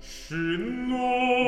Shin no